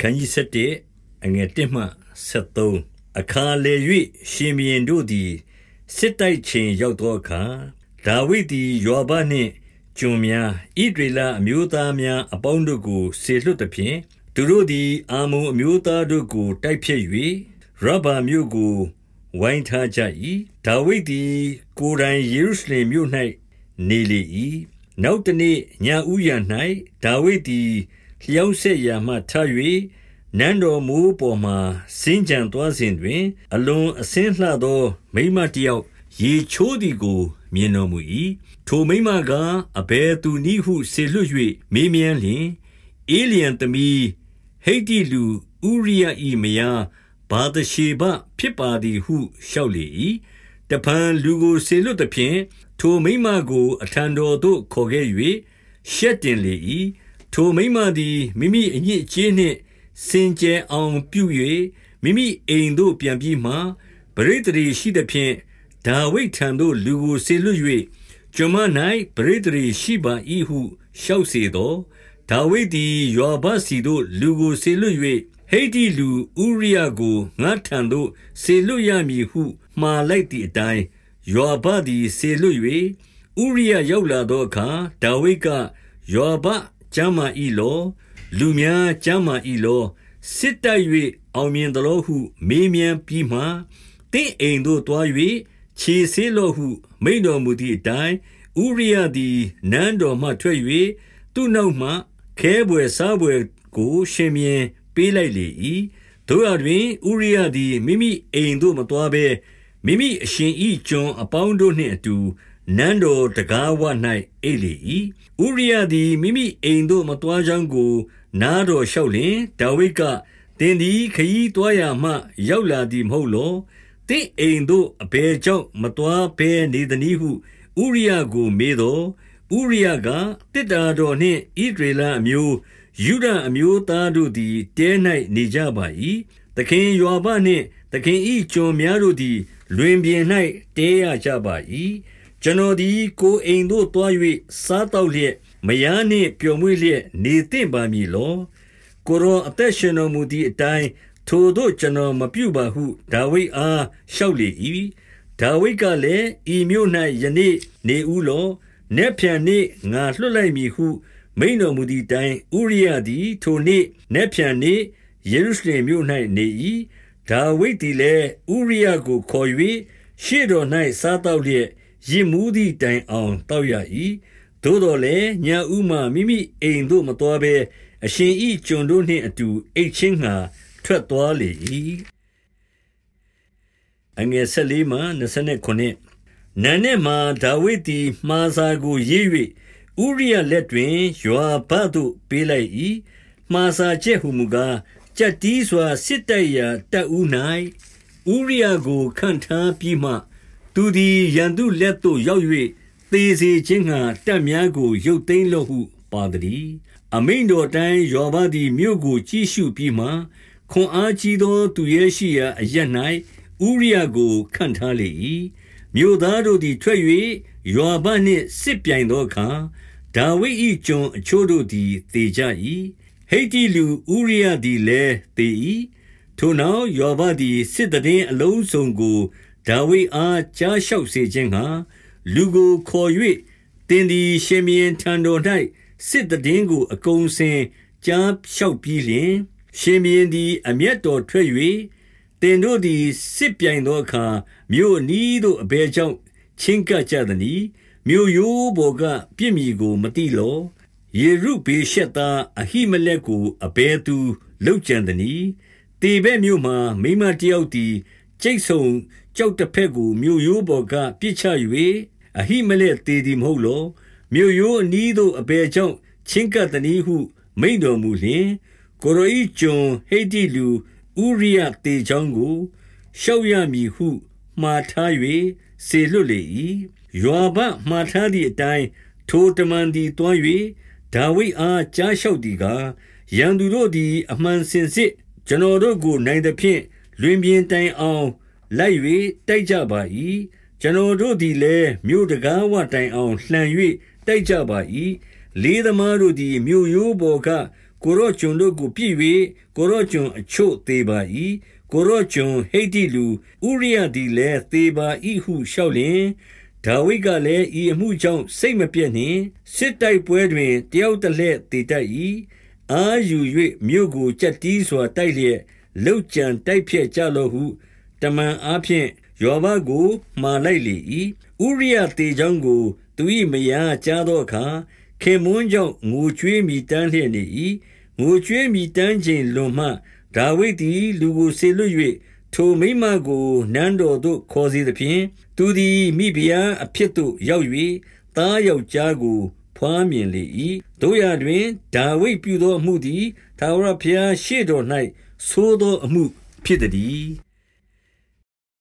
ခန်းကြီး7အငယ်1မှ73အခါလေ၍ရှင်ဘီရင်တို့သည်စစ်တိုက်ခြင်းရောက်သောအခါဒါဝိဒ်သည်ယောဘနှင့်ကျွန်များဣဒရေလအမျိုးသားများအပေါင်းတို့ကိုဆေလွတ်သည်ဖြင့်သူတို့သည်အာမုန်အမျိုးသားတို့ကိုတိုက်ဖျက်၍ရဗ္ဗာမြို့ကိုဝိုင်းထားကြ၏ဒါဝိဒ်သည်ကိုယ်တိုင်ယေရုရှလင်မြို့၌နေလေ၏နောက်တနေ့ညဦးရ၌ဒါဝိဒ်သည် လျောင်းဆက်ရာမှထ၍နန်းတော်မူပေါ်မှစင်ကြံသွားစဉ်တွင် အလွန်အစင်းလှသော မိမတယောက်ရေချိုးသည်ကို မြင်တော်မူ၏ထိုမိမကအဘယ်သူနည်းဟုဆေလွတ်၍မေးမြန်းလျင်အေလျံသမီးဟိတ်တိလူဥရိယဤမယားဘာသရှေဘဖြစ်ပါသည်ဟုလျှောက်လေ၏တပံလူကိုဆေလွတ်သည်ဖြင့်ထိုမိမကို အထံတော်သို့ခေါ်ခဲ့၍ရှက်တင်လေ၏ ထိုမိမသည်မိမိအညစ်အကြေးနှင့် စင်ကြယ်အောင်ပြု၍မိမိအိမ်သို့ပြန်ပြီးမှပရိသေရီရှိသဖြင့်ဒါဝိဒ်ထံသို့လူကိုဆေလွတ်၍ကျွန်မ၌ပရိသေရီရှိပါ၏ဟုလျှောက်စေသောဒါဝိဒ်သည်ယောဘစီသို့လူကိုဆေလွတ်၍ဟိတိလူဥရိယကိုငါထံသို့ဆေလွတ်ရမည်ဟုမှားလိုက်သည့်အတိုင်းယောဘသည်ဆေလွတ်၍ဥရိယရောက်လာသောအခါဒါဝိဒ်ကယောဘ ကျမ်းမာ၏လောလူများကျမ်းမာ၏လောစစ်တိုက်၍အောင်မြင်သလိုဟု မေးမြန်းပြီးမှတင့်အိမ်သို့တွား၍ခြေဆေးလောဟု မိန်တော်မူသည့်အတိုင်းဥရိယသည်နန်းတော်မှထွက်၍သူ့နောက်မှခဲဘွယ်စားဘွယ်ကိုရှင်မြင်းပေးလိုက်လေ၏တို့ရတွင်ဥရိယသည်မိမိအိမ်သို့မတွားဘဲမိမိအရှင်ဤကျွန်အပေါင်းတို့နှင့်အတူ နန်းတော်တကားဝ၌အိတ်လေ၏ဥရိယသည်မိမိအိမ်သို့မတွားကြောင်းကို နားတော်လျှောက်လျင်ဒါဝိဒ်ကတင်သည်ခရီးတွားရမှ ရောက်လာသည်မဟုတ်လောတင့်အိမ်သို့အဘယ်ကြောင့်မတွားဘဲနေသနည်းဟုဥရိယကိုမေးတော်ဥရိယကတစ်တာတော်နှင့်ဣဒရေလအမျိုးယူဒအမျိုးသားတို့သည်တဲ၌နေကြပါ၏သခင်ယောဘနှင့်သခင်ဤကျွန်များတို့သည် လွင်ပြင်၌တဲရကြပါ၏ ကျွန်တော်သည်ကိုအိမ်သို့တွား၍စားတောက်လျက်မယားနှင့်ပျော်မွေ့လျက်နေသင့်ပါမည်လောကိုရောအသက်ရှင်တော်မူသည့်အတိုင်းထိုတို့ကျွန်တော်မပြုပါဟုဒါဝိဒ်အားလျှောက်လေ၏ဒါဝိဒ်ကလည်းဤမြို့၌ယနေ့နေဦးလောနက်ဖြန်နေ့ငါလွှတ်လိုက်မည်ဟုမိန်တော်မူသည့်တိုင်ဥရိယသည်ထိုနေ့နက်ဖြန်နေ့ယေရုရှလင်မြို့၌နေ၏ဒါဝိဒ်သည်လည်းဥရိယကိုခေါ်၍ရှေ့တော်၌စားတောက်လျက် ရစ်မှုသည့်တိုင်အောင်တောက်ရ၏သို့တော်လည်းညာဥမှမိမိအိမ်သို့မတော်ဘဲအရှင်ဤကျွန်တို့နှင့်အတူအိတ်ချင်းငှာထွက်သွားလေ၏အငယ်၁၄မှ29နန်းနဲ့မှဒါဝိဒ်သည်မှားစာကိုရေး၍ဥရိယလက်တွင်ယွာဘသို့ပေးလိုက်၏မှားစာချက်ဟုမူကားကြက်တီးစွာစစ်တိုက်ရာတပ်ဦး၌ဥရိယကိုခန့်ထားပြီးမှ သူသည်ရန်သူလက်သို့ရောက်၍သေစေခြင်းငှာတပ်များကို ရုပ်သိမ်းလော့ဟု ပါသည်အမိန်တော်တိုင်းယောဘသည် မြို့ကို ကြည့်ရှုပြီးမှ ခွန်အားကြီးသော သူရဲ့ရှိရာအရ၌ဥရိယကို ခန့်ထားလေ၏မြို့သားတို့သည် ထွက်၍ယောဘနှင့် စစ်ပြိုင်သောအခါ ဒါဝိဒ်၏ကျွန်အချို့တို့သည် သေကြ၏ဟိတ်တိလူ ဥရိယသည်လည်း သေ၏ထိုနောက်ယောဘသည် စစ်တည်အလုံးစုံကို ဒါဝိဒ်အားကြားလျှောက်စေခြင်းငှာလူကိုခေါ်၍တင်သည်ရှင်မင်းထံတော်၌စစ်တည်င်းကိုအကုန်စင်ကြားလျှောက်ပြီးလျင်ရှင်မင်းသည် အမျက်တော်ထွက်၍တင်တို့သည်စစ်ပြိုင်သောအခါမြို့နီးသို့အဘယ်ကြောင့်ချင်းကပ်ကြသနည်းမြို့ရိုးပေါ်ကပြစ်မီကိုမတိလောယေရုဘေရှက်သားအဟိမလက်ကိုအဘယ်သူလောက်ကြံသနည်းတေဘဲ့မြို့မှာမိမတယောက်သည်ကျိတ်ဆုံ ကြောက်တစ်ဖက်ကိုမြို့ရိုးပေါ်ကပြစ်ချ၍အဟိမလက်တေသည်မဟုတ်လော မြို့ရိုးအနီးသို့ အဘယ်ကြောင့် ချင်းကပ်သနည်းဟု မိန်တော်မူလျင် ကိုရိုဤကျွန်ဟိတိလူဥရိယတေချောင်းကိုရှောက်ရမည်ဟု မှားထား၍စေလွတ်လေ၏ယောဘမှားထားသည့်အတိုင်း ထိုတမန်သည်တွား၍ဒါဝိဒ်အား ကြားလျှောက်သည်ကား ရန်သူတို့သည် အမှန်စင်စစ် ကျွန်တော်တို့ကို နိုင်သဖြင့် လွင်ပြင်တိုင်အောင် လိုက်၍တိုက်ကြပါ၏ကျွန်တော်တို့သည်လည်းမြို့တကားဝတိုင်အောင်လှန်၍တိုက်ကြပါ၏လေးသမားတို့သည်မြို့ရိုးပေါ်ကကိုရော့ကျွန်တို့ကိုပြည့်၍ကိုရော့ကျွန်အချို့သေးပါ၏ကိုရော့ကျွန်ဟိတ်တိလူဥရိယသည်လည်းသေးပါ၏ဟုလျှောက်လျင်ဒါဝိဒ်ကလည်းဤအမှုကြောင့်စိတ်မပြည့်နှင့်စစ်တိုက်ပွဲတွင်တယောက်တစ်လှဲ့တည်တတ်၏အာယူ၍မြို့ကိုကြက်တီးစွာတိုက်လျက်လှုပ်ကြံတိုက်ဖြတ်ကြလော့ဟု တမန်အားဖြင့်ယောဘကိုမှားလိုက်လေ၏ဥရိယတေချောင်းကို သူ၏မယားကြားသောအခါခင်မွန်းကြောင့်ငိုကြွေးမိတမ်းလျက်နေ၏ငိုကြွေးမိတမ်းခြင်းလွန်မှဒါဝိဒ်သည်လူကိုဆေလွတ်၍ထိုမိမကိုနန်းတော်သို့ခေါ်စေသဖြင့်သူသည်မိဖုရားအဖြစ်သို့ရောက်၍သားယောက်ျားကိုဖွားမြင်လေ၏တို့ရတွင်ဒါဝိဒ်ပြုသောအမှုသည်သာဝရဘုရားရှေ့တော်၌သိုးသောအမှုဖြစ်သည်